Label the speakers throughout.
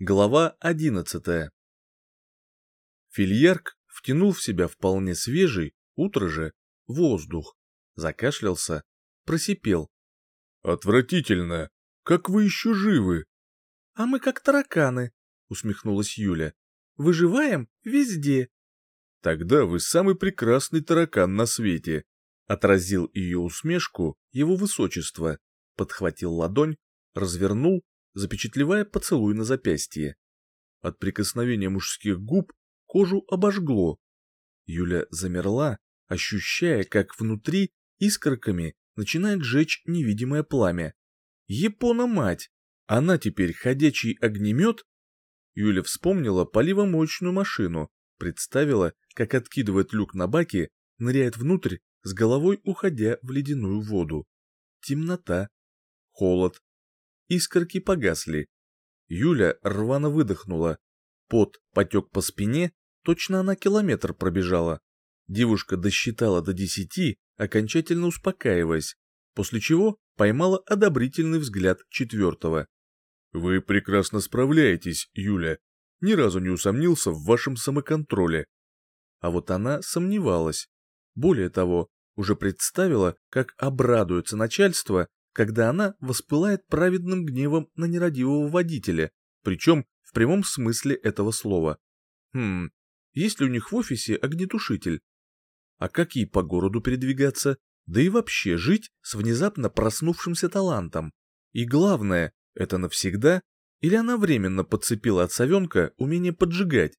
Speaker 1: Глава одиннадцатая. Фильярк втянул в себя вполне свежий, утро же, воздух, закашлялся, просипел. «Отвратительно! Как вы еще живы?»
Speaker 2: «А мы как тараканы», — усмехнулась Юля. «Выживаем везде».
Speaker 1: «Тогда вы самый прекрасный таракан на свете», — отразил ее усмешку его высочество, подхватил ладонь, развернул запечатлевая поцелуй на запястье. От прикосновения мужских губ кожу обожгло. Юля замерла, ощущая, как внутри искорками начинает жечь невидимое пламя. Япона-мать! Она теперь ходячий огнемет? Юля вспомнила поливомоечную машину, представила, как откидывает люк на баке, ныряет внутрь, с головой уходя в ледяную воду. Темнота, холод, искорки погасли. Юля рвано выдохнула. Пот потек по спине, точно она километр пробежала. Девушка досчитала до десяти, окончательно успокаиваясь, после чего поймала одобрительный взгляд четвертого. «Вы прекрасно справляетесь, Юля. Ни разу не усомнился в вашем самоконтроле». А вот она сомневалась. Более того, уже представила, как обрадуется начальство, когда она воспылает праведным гневом на нерадивого водителя, причем в прямом смысле этого слова. Хм, есть ли у них в офисе огнетушитель? А как ей по городу передвигаться, да и вообще жить с внезапно проснувшимся талантом? И главное, это навсегда? Или она временно подцепила от совенка умение поджигать?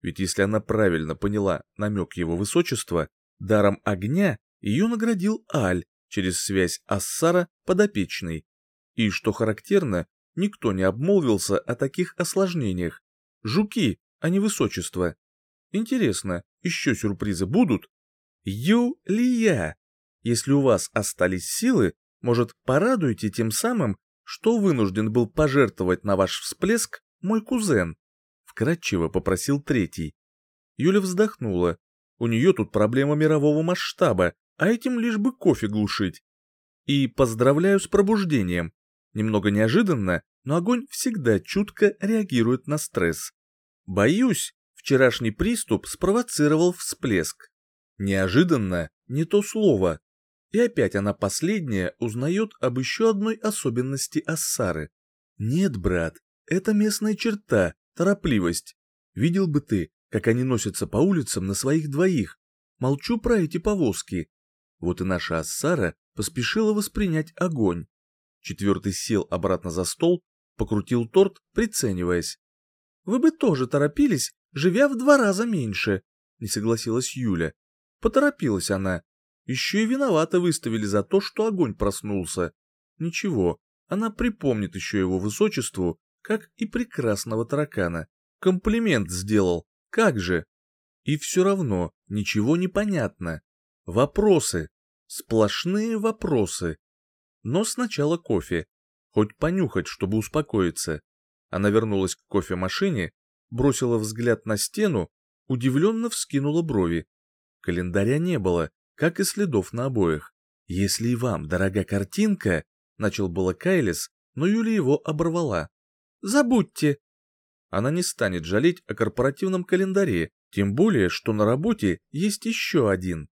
Speaker 1: Ведь если она правильно поняла намек его высочества, даром огня ее наградил Аль, через связь Ассара подопечный. И, что характерно, никто не обмолвился о таких осложнениях. Жуки, а не высочество. Интересно, еще сюрпризы будут? Юлия! Если у вас остались силы, может, порадуйте тем самым, что вынужден был пожертвовать на ваш всплеск мой кузен? Вкратчиво попросил третий. Юля вздохнула. У нее тут проблема мирового масштаба, а этим лишь бы кофе глушить. И поздравляю с пробуждением. Немного неожиданно, но огонь всегда чутко реагирует на стресс. Боюсь, вчерашний приступ спровоцировал всплеск. Неожиданно не то слово. И опять она последняя узнает об еще одной особенности Ассары. Нет, брат, это местная черта, торопливость. Видел бы ты, как они носятся по улицам на своих двоих. Молчу про эти повозки. Вот и наша Ассара поспешила воспринять огонь. Четвертый сел обратно за стол, покрутил торт, прицениваясь. «Вы бы тоже торопились, живя в два раза меньше», — не согласилась Юля. Поторопилась она. Еще и виновато выставили за то, что огонь проснулся. Ничего, она припомнит еще его высочеству, как и прекрасного таракана. Комплимент сделал, как же. И все равно ничего не понятно. Вопросы. Сплошные вопросы. Но сначала кофе. Хоть понюхать, чтобы успокоиться. Она вернулась к кофемашине, бросила взгляд на стену, удивленно вскинула брови. Календаря не было, как и следов на обоях. «Если и вам дорога картинка», — начал было Кайлис, но Юля его оборвала. «Забудьте». Она не станет жалеть о корпоративном календаре, тем более, что на работе есть еще один.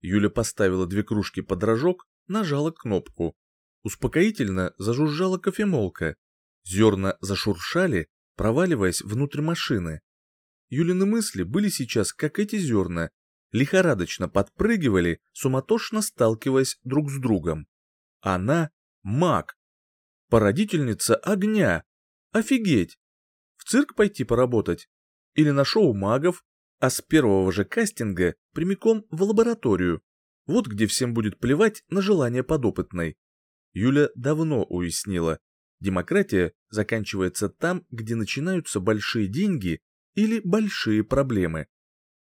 Speaker 1: Юля поставила две кружки под рожок, нажала кнопку. Успокоительно зажужжала кофемолка. Зерна зашуршали, проваливаясь внутрь машины. Юлины мысли были сейчас как эти зерна, лихорадочно подпрыгивали, суматошно сталкиваясь друг с другом. Она — маг. Породительница огня. Офигеть! В цирк пойти поработать? Или на шоу магов? А с первого же кастинга прямиком в лабораторию. Вот где всем будет плевать на желание подопытной. Юля давно уяснила, демократия заканчивается там, где начинаются большие деньги или большие проблемы.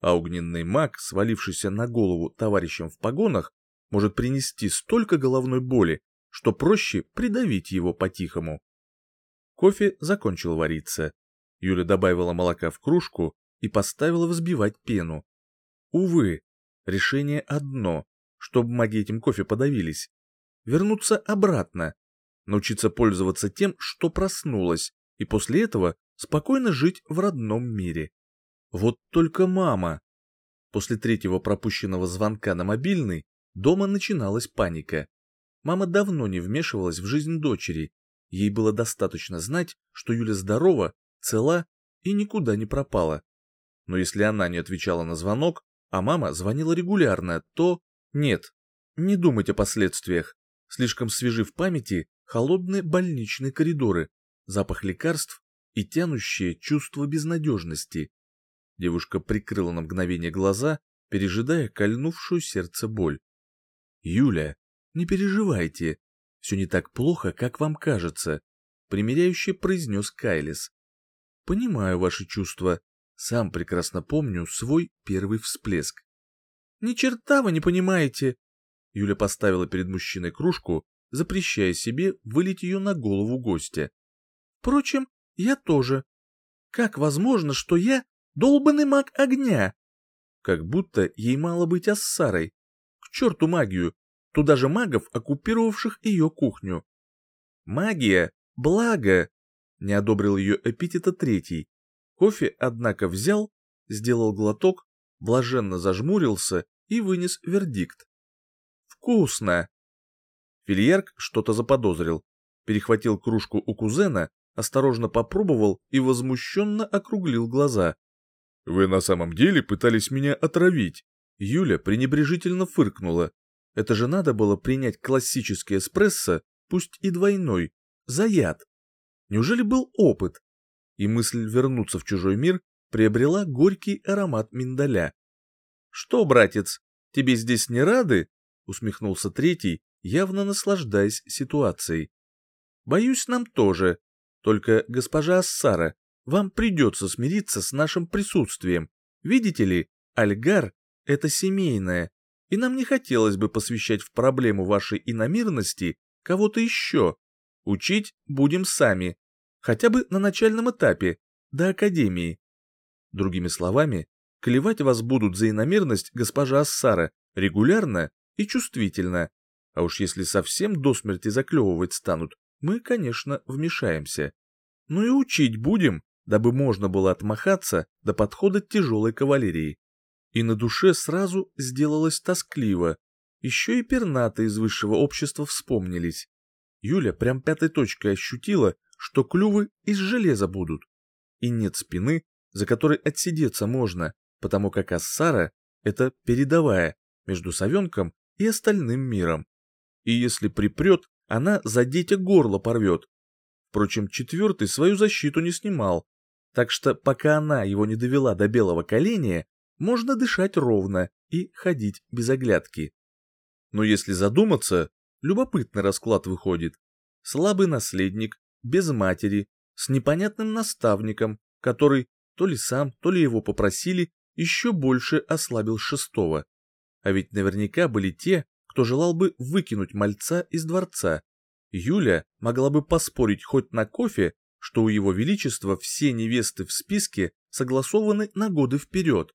Speaker 1: А огненный маг, свалившийся на голову товарищам в погонах, может принести столько головной боли, что проще придавить его по-тихому. Кофе закончил вариться. Юля добавила молока в кружку и поставила взбивать пену. Увы, решение одно, чтобы маги этим кофе подавились. Вернуться обратно, научиться пользоваться тем, что проснулась, и после этого спокойно жить в родном мире. Вот только мама. После третьего пропущенного звонка на мобильный дома начиналась паника. Мама давно не вмешивалась в жизнь дочери. Ей было достаточно знать, что Юля здорова, цела и никуда не пропала. Но если она не отвечала на звонок, а мама звонила регулярно, то нет, не думать о последствиях. Слишком свежи в памяти холодные больничные коридоры, запах лекарств и тянущее чувство безнадежности. Девушка прикрыла на мгновение глаза, пережидая кольнувшую сердце боль. «Юля, не переживайте, все не так плохо, как вам кажется», — примиряюще произнес Кайлис. «Понимаю ваши чувства, сам прекрасно помню свой первый всплеск». «Ни черта вы не понимаете!» Юля поставила перед мужчиной кружку, запрещая себе вылить ее на голову гостя. «Впрочем, я тоже. Как возможно, что я долбанный маг огня?» Как будто ей мало быть ассарой. К черту магию, туда же магов, оккупировавших ее кухню. «Магия — благо!» — не одобрил ее эпитета третий. Кофе, однако, взял, сделал глоток, блаженно зажмурился и вынес вердикт. «Вкусно!» Фильярк что-то заподозрил, перехватил кружку у кузена, осторожно попробовал и возмущенно округлил глаза. «Вы на самом деле пытались меня отравить?» Юля пренебрежительно фыркнула. Это же надо было принять классический эспрессо, пусть и двойной, за яд. Неужели был опыт? И мысль вернуться в чужой мир приобрела горький аромат миндаля. «Что, братец, тебе здесь не рады?» — усмехнулся третий, явно наслаждаясь ситуацией. «Боюсь, нам тоже. Только, госпожа Ассара, вам придется смириться с нашим присутствием. Видите ли, Альгар — это семейное, и нам не хотелось бы посвящать в проблему вашей иномирности кого-то еще. Учить будем сами, хотя бы на начальном этапе, до академии. Другими словами, клевать вас будут за иномерность госпожа Ассара регулярно и чувствительно, а уж если совсем до смерти заклевывать станут, мы, конечно, вмешаемся. Ну и учить будем, дабы можно было отмахаться до подхода тяжелой кавалерии. И на душе сразу сделалось тоскливо. Еще и пернаты из высшего общества вспомнились. Юля прям пятой точкой ощутила, что клювы из железа будут. И нет спины, за которой отсидеться можно, потому как Ассара — это передовая между совенком и остальным миром и если припрет, она за дитя горло порвет. Впрочем, четвертый свою защиту не снимал, так что пока она его не довела до белого коленя, можно дышать ровно и ходить без оглядки. Но если задуматься, любопытный расклад выходит. Слабый наследник, без матери, с непонятным наставником, который то ли сам, то ли его попросили, еще больше ослабил шестого. А ведь наверняка были те, кто желал бы выкинуть мальца из дворца. Юля могла бы поспорить хоть на кофе, что у его величества все невесты в списке согласованы на годы вперед.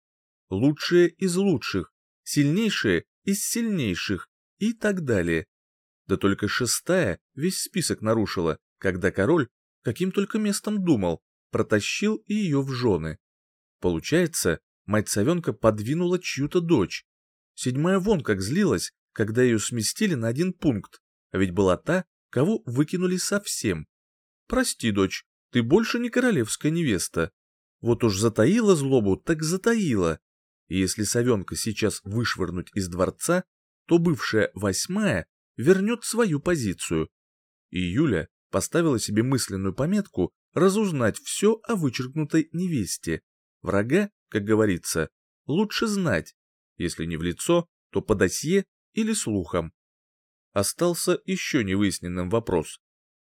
Speaker 1: Лучшие из лучших, сильнейшие из сильнейших и так далее. Да только шестая весь список нарушила, когда король, каким только местом думал, протащил и ее в жены. Получается, мать Савенка подвинула чью-то дочь. Седьмая вон как злилась, когда ее сместили на один пункт, а ведь была та, кого выкинули совсем. Прости, дочь, ты больше не королевская невеста. Вот уж затаила злобу, так затаила. И если совенка сейчас вышвырнуть из дворца, то бывшая восьмая вернет свою позицию. И Юля поставила себе мысленную пометку разузнать все о вычеркнутой невесте. Врага, как говорится, лучше знать, если не в лицо, то по досье или слухом. Остался еще невыясненным вопрос.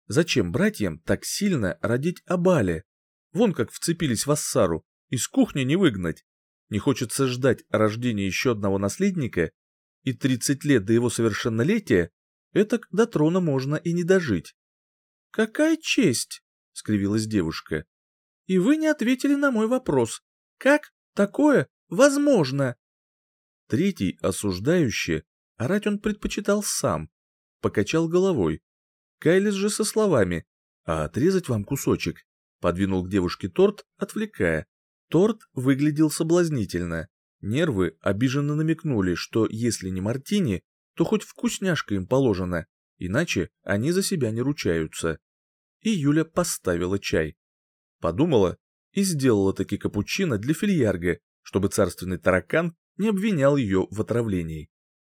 Speaker 1: Зачем братьям так сильно родить Абале? Вон как вцепились в Ассару, из кухни не выгнать. Не хочется ждать рождения еще одного наследника, и 30 лет до его совершеннолетия, это до трона можно и не дожить. «Какая честь!» — скривилась девушка. «И вы не ответили на мой вопрос. Как такое возможно?» Третий, осуждающий, Орать он предпочитал сам. Покачал головой. Кайлис же со словами «А отрезать вам кусочек?» Подвинул к девушке торт, отвлекая. Торт выглядел соблазнительно. Нервы обиженно намекнули, что если не мартини, то хоть вкусняшка им положена, иначе они за себя не ручаются. И Юля поставила чай. Подумала и сделала таки капучино для фильярга, чтобы царственный таракан не обвинял ее в отравлении.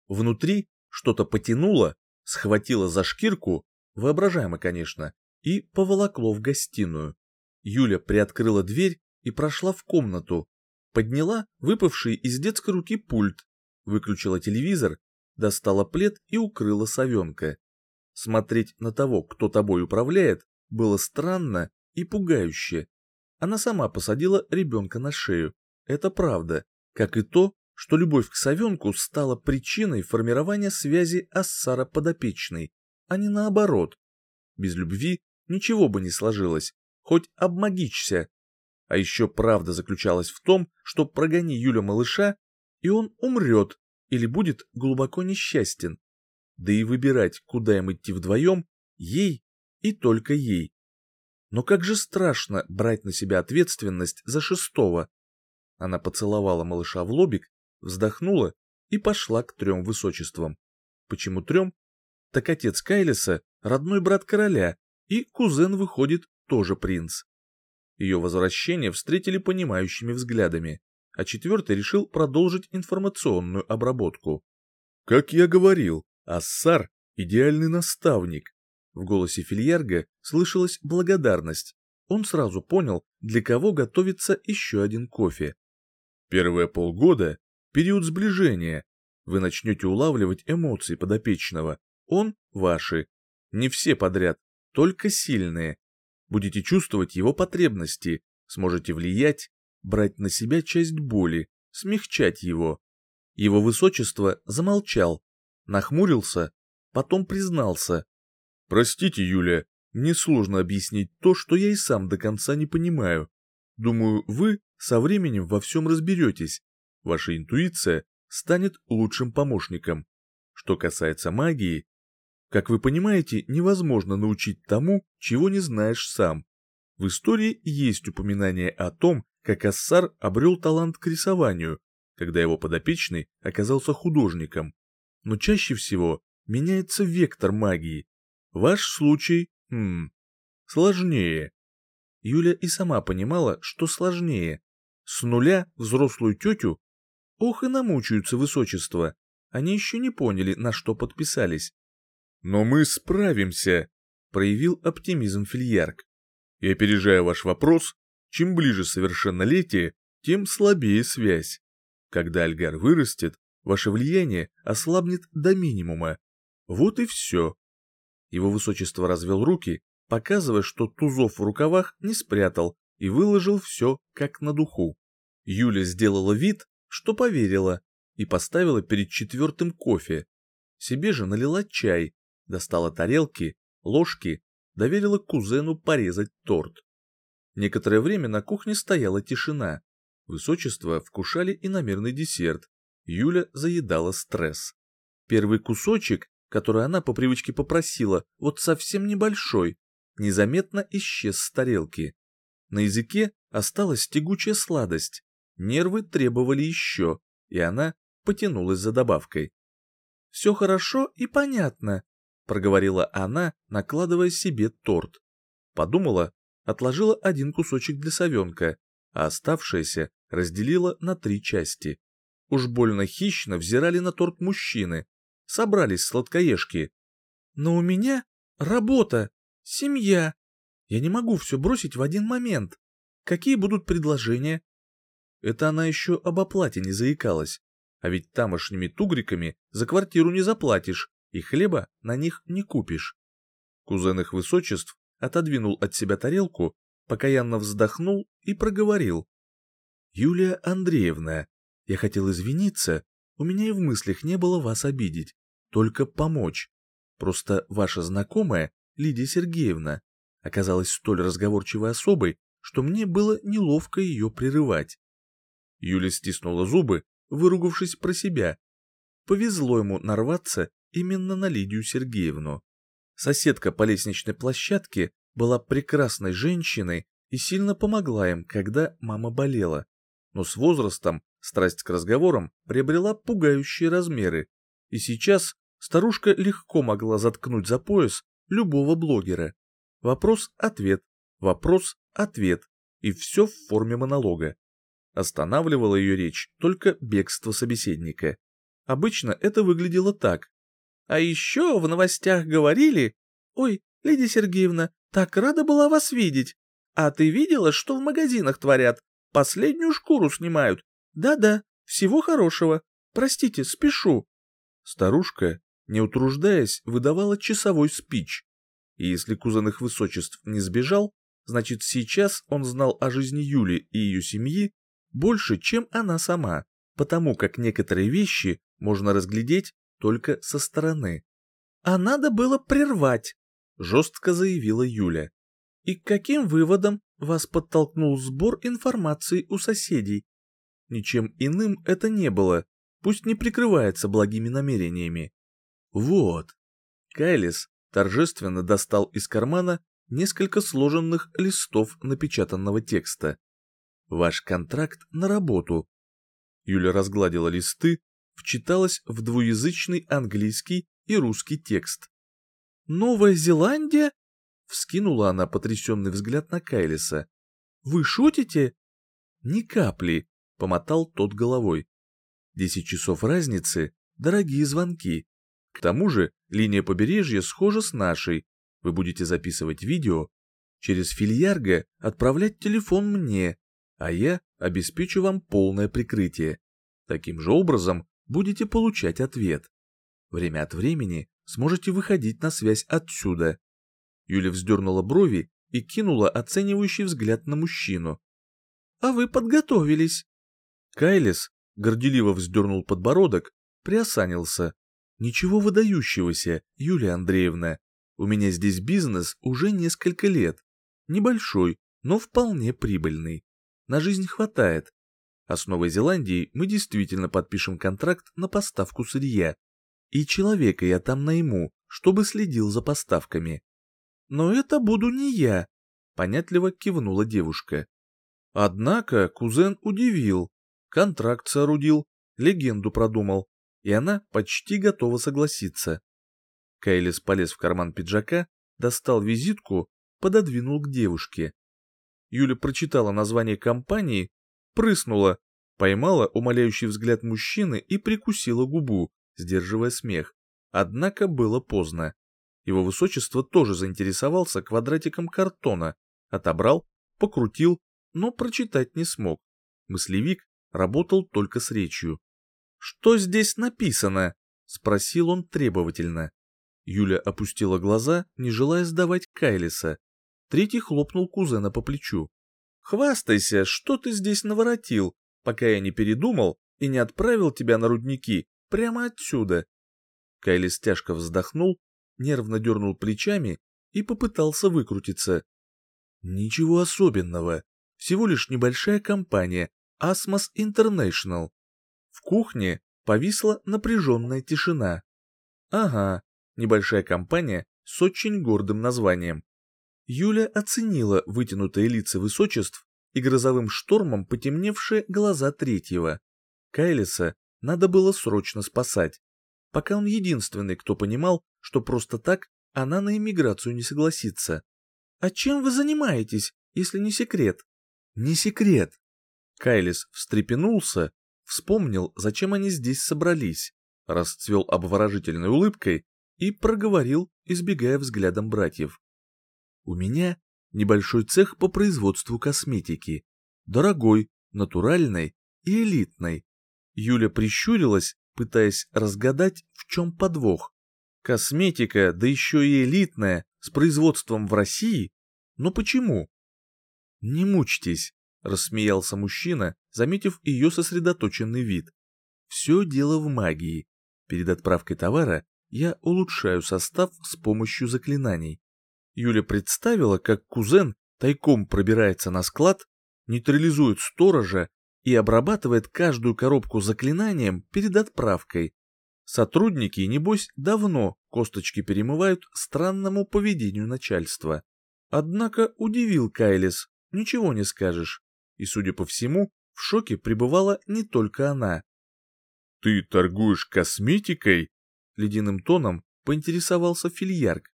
Speaker 1: Внутри что-то потянуло, схватило за шкирку, воображаемо, конечно, и поволокло в гостиную. Юля приоткрыла дверь и прошла в комнату, подняла выпавший из детской руки пульт, выключила телевизор, достала плед и укрыла совенка. Смотреть на того, кто тобой управляет, было странно и пугающе. Она сама посадила ребенка на шею. Это правда, как и то, что любовь к совенку стала причиной формирования связи Ассара подопечной, а не наоборот. Без любви ничего бы не сложилось, хоть обмагичься. А еще правда заключалась в том, что прогони Юля малыша, и он умрет или будет глубоко несчастен. Да и выбирать, куда им идти вдвоем, ей и только ей. Но как же страшно брать на себя ответственность за шестого. Она поцеловала малыша в лобик, вздохнула и пошла к трем высочествам. Почему трем? Так отец Кайлиса — родной брат короля, и кузен выходит тоже принц. Ее возвращение встретили понимающими взглядами, а четвертый решил продолжить информационную обработку. «Как я говорил, Ассар — идеальный наставник, в голосе Фильярга слышалась благодарность. Он сразу понял, для кого готовится еще один кофе. Первые полгода – период сближения. Вы начнете улавливать эмоции подопечного. Он – ваши. Не все подряд, только сильные. Будете чувствовать его потребности, сможете влиять, брать на себя часть боли, смягчать его. Его высочество замолчал, нахмурился, потом признался. Простите, Юля, мне сложно объяснить то, что я и сам до конца не понимаю. Думаю, вы со временем во всем разберетесь. Ваша интуиция станет лучшим помощником. Что касается магии, как вы понимаете, невозможно научить тому, чего не знаешь сам. В истории есть упоминание о том, как Ассар обрел талант к рисованию, когда его подопечный оказался художником. Но чаще всего меняется вектор магии, Ваш случай, хм, сложнее. Юля и сама понимала, что сложнее. С нуля взрослую тетю? Ох и намучаются высочество. Они еще не поняли, на что подписались. Но мы справимся, проявил оптимизм Фильярк. И опережая ваш вопрос, чем ближе совершеннолетие, тем слабее связь. Когда Альгар вырастет, ваше влияние ослабнет до минимума. Вот и все. Его высочество развел руки, показывая, что тузов в рукавах не спрятал и выложил все как на духу. Юля сделала вид, что поверила, и поставила перед четвертым кофе. Себе же налила чай, достала тарелки, ложки, доверила кузену порезать торт. Некоторое время на кухне стояла тишина. Высочество вкушали иномерный десерт. Юля заедала стресс. Первый кусочек который она по привычке попросила, вот совсем небольшой, незаметно исчез с тарелки. На языке осталась тягучая сладость, нервы требовали еще, и она потянулась за добавкой. «Все хорошо и понятно», — проговорила она, накладывая себе торт. Подумала, отложила один кусочек для совенка, а оставшееся разделила на три части. Уж больно хищно взирали на торт мужчины, собрались сладкоежки. Но у меня работа, семья. Я не могу все бросить в один момент. Какие будут предложения? Это она еще об оплате не заикалась. А ведь тамошними тугриками за квартиру не заплатишь, и хлеба на них не купишь. Кузен их высочеств отодвинул от себя тарелку, покаянно вздохнул и проговорил. «Юлия Андреевна, я хотел извиниться, у меня и в мыслях не было вас обидеть только помочь. Просто ваша знакомая, Лидия Сергеевна, оказалась столь разговорчивой особой, что мне было неловко ее прерывать. Юля стиснула зубы, выругавшись про себя. Повезло ему нарваться именно на Лидию Сергеевну. Соседка по лестничной площадке была прекрасной женщиной и сильно помогла им, когда мама болела. Но с возрастом страсть к разговорам приобрела пугающие размеры, и сейчас старушка легко могла заткнуть за пояс любого блогера. Вопрос-ответ, вопрос-ответ, и все в форме монолога. Останавливала ее речь только бегство собеседника. Обычно это выглядело так. А еще в новостях говорили, «Ой, Лидия Сергеевна, так рада была вас видеть. А ты видела, что в магазинах творят? Последнюю шкуру снимают. Да-да, всего хорошего. Простите, спешу».
Speaker 2: Старушка, не утруждаясь, выдавала часовой спич. И если кузен их высочеств не сбежал, значит сейчас он знал о жизни Юли и ее семьи больше, чем она сама, потому как некоторые вещи можно разглядеть только со стороны.
Speaker 1: «А надо было прервать», — жестко заявила Юля. «И к каким выводам вас подтолкнул сбор информации у соседей?»
Speaker 2: Ничем иным это не было, пусть не прикрывается благими намерениями. Вот. Кайлис торжественно достал из кармана несколько сложенных листов напечатанного текста. Ваш контракт на работу. Юля разгладила листы, вчиталась в двуязычный английский и русский текст.
Speaker 1: «Новая Зеландия?» — вскинула она потрясенный взгляд на Кайлиса. «Вы шутите?»
Speaker 2: «Ни капли», — помотал тот головой. «Десять часов разницы, дорогие звонки. К тому же линия побережья схожа с нашей. Вы будете записывать видео, через фильярго отправлять телефон мне, а я обеспечу вам полное прикрытие. Таким же образом будете получать ответ. Время от времени сможете выходить на связь отсюда. Юля вздернула брови и кинула оценивающий взгляд на мужчину.
Speaker 1: «А вы подготовились?»
Speaker 2: Кайлис горделиво вздернул подбородок, приосанился. «Ничего выдающегося, Юлия Андреевна. У меня здесь бизнес уже несколько лет. Небольшой, но вполне прибыльный на жизнь хватает. А с Новой Зеландией мы действительно подпишем контракт на поставку сырья. И человека я там найму, чтобы следил за поставками.
Speaker 1: Но это буду не я,
Speaker 2: понятливо кивнула девушка. Однако кузен удивил, контракт соорудил, легенду продумал, и она почти готова согласиться. Кайлис полез в карман пиджака, достал визитку, пододвинул к девушке. Юля прочитала название компании, прыснула, поймала умоляющий взгляд мужчины и прикусила губу, сдерживая смех. Однако было поздно. Его высочество тоже заинтересовался квадратиком картона, отобрал, покрутил, но прочитать не смог. Мыслевик работал только с речью.
Speaker 1: «Что здесь написано?» — спросил он требовательно.
Speaker 2: Юля опустила глаза, не желая сдавать Кайлиса. Третий хлопнул кузена по плечу.
Speaker 1: «Хвастайся, что ты здесь наворотил, пока я не передумал и не отправил тебя на рудники прямо отсюда».
Speaker 2: Кайлис тяжко вздохнул, нервно дернул плечами и попытался выкрутиться. «Ничего особенного, всего лишь небольшая компания Asmos International». В кухне повисла напряженная тишина. Ага, небольшая компания с очень гордым названием. Юля оценила вытянутые лица высочеств и грозовым штормом потемневшие глаза третьего. Кайлиса надо было срочно спасать, пока он единственный, кто понимал, что просто так она на иммиграцию не согласится.
Speaker 1: «А чем вы занимаетесь, если не секрет?»
Speaker 2: «Не секрет». Кайлис встрепенулся, вспомнил, зачем они здесь собрались, расцвел обворожительной улыбкой и проговорил, избегая взглядом братьев. У меня небольшой цех по производству косметики. Дорогой, натуральной и элитной. Юля прищурилась, пытаясь разгадать, в чем подвох. Косметика, да еще и элитная, с производством в России? Но почему? Не мучьтесь, рассмеялся мужчина, заметив ее сосредоточенный вид. Все дело в магии. Перед отправкой товара я улучшаю состав с помощью заклинаний. Юля представила, как кузен тайком пробирается на склад, нейтрализует сторожа и обрабатывает каждую коробку заклинанием перед отправкой. Сотрудники, небось, давно косточки перемывают странному поведению начальства. Однако удивил Кайлис, ничего не скажешь. И, судя по всему, в шоке пребывала не только она.
Speaker 1: «Ты торгуешь косметикой?»
Speaker 2: — ледяным тоном поинтересовался Фильярк.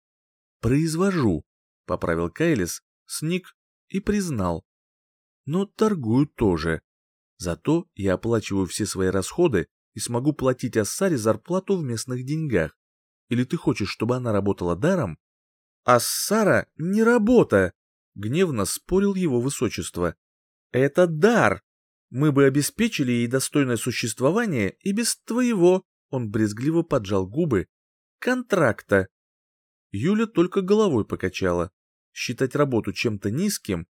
Speaker 2: «Произвожу», — поправил Кайлис, сник и признал. «Но торгую тоже. Зато я оплачиваю все свои расходы и смогу платить Ассаре зарплату в местных деньгах. Или ты хочешь, чтобы она работала даром?» «Ассара не работа!» — гневно спорил его высочество. «Это дар! Мы бы обеспечили ей достойное существование и без твоего, он брезгливо поджал губы, контракта. Юля только головой покачала. Считать работу чем-то низким?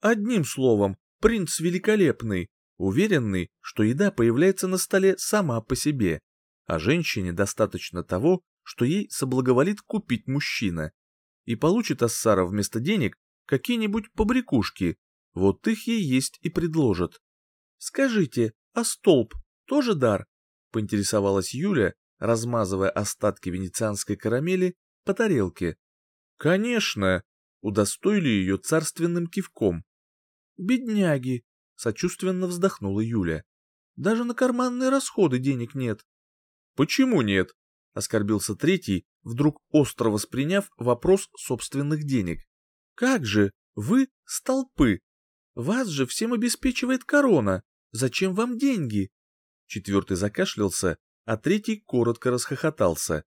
Speaker 2: Одним словом, принц великолепный, уверенный, что еда появляется на столе сама по себе, а женщине достаточно того, что ей соблаговолит купить мужчина. И получит Ассара вместо денег какие-нибудь побрякушки, вот их ей есть и предложат. «Скажите, а столб тоже дар?» — поинтересовалась Юля, размазывая остатки венецианской карамели по тарелке. «Конечно!» — удостоили ее царственным кивком. «Бедняги!» — сочувственно вздохнула Юля. «Даже на карманные расходы денег нет». «Почему нет?» — оскорбился третий, вдруг остро восприняв вопрос собственных денег. «Как же, вы столпы! Вас же всем обеспечивает корона!» Зачем вам деньги?» Четвертый закашлялся, а третий коротко расхохотался.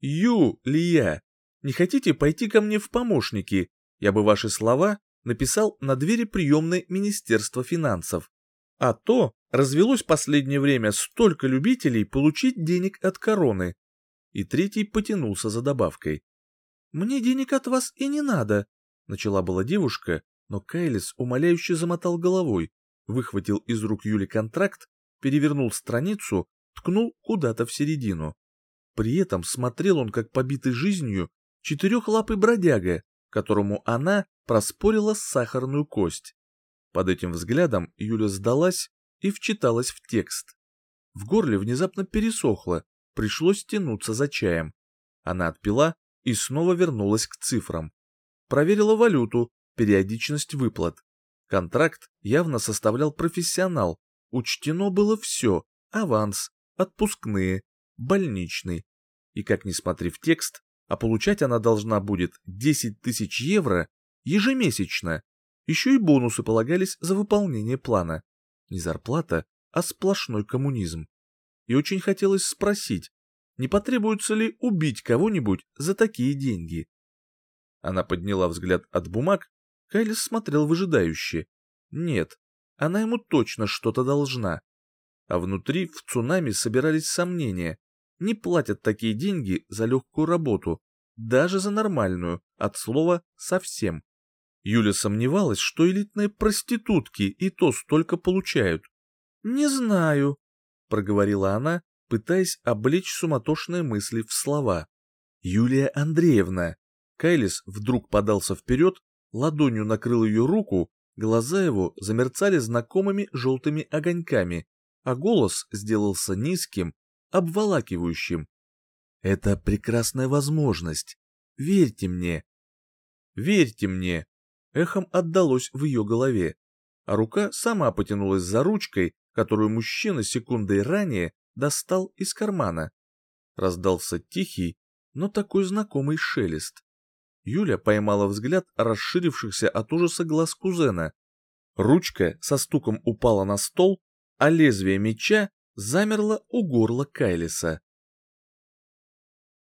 Speaker 2: «Ю, Лия, не хотите пойти ко мне в помощники? Я бы ваши слова написал на двери приемной Министерства финансов. А то развелось последнее время столько любителей получить денег от короны». И третий потянулся за добавкой. «Мне денег от вас и не надо», — начала была девушка, но Кайлис умоляюще замотал головой, выхватил из рук Юли контракт, перевернул страницу, ткнул куда-то в середину. При этом смотрел он как побитый жизнью четырехлапый бродяга, которому она проспорила сахарную кость. Под этим взглядом Юля сдалась и вчиталась в текст. В горле внезапно пересохло, пришлось тянуться за чаем. Она отпила и снова вернулась к цифрам. Проверила валюту, периодичность выплат. Контракт явно составлял профессионал, учтено было все – аванс, отпускные, больничный. И как ни смотри в текст, а получать она должна будет 10 тысяч евро ежемесячно. Еще и бонусы полагались за выполнение плана. Не зарплата, а сплошной коммунизм. И очень хотелось спросить, не потребуется ли убить кого-нибудь за такие деньги. Она подняла взгляд от бумаг Кайлис смотрел выжидающе. Нет, она ему точно что-то должна. А внутри в цунами собирались сомнения. Не платят такие деньги за легкую работу, даже за нормальную, от слова «совсем». Юля сомневалась, что элитные проститутки и то столько получают. «Не знаю», — проговорила она, пытаясь облечь суматошные мысли в слова. «Юлия Андреевна». Кайлис вдруг подался вперед, ладонью накрыл ее руку, глаза его замерцали знакомыми желтыми огоньками, а голос сделался низким, обволакивающим. «Это прекрасная возможность. Верьте мне». «Верьте мне», — эхом отдалось в ее голове, а рука сама потянулась за ручкой, которую мужчина секундой ранее достал из кармана. Раздался тихий, но такой знакомый шелест. Юля поймала взгляд расширившихся от ужаса глаз кузена. Ручка со стуком упала на стол, а лезвие меча замерло у горла Кайлиса.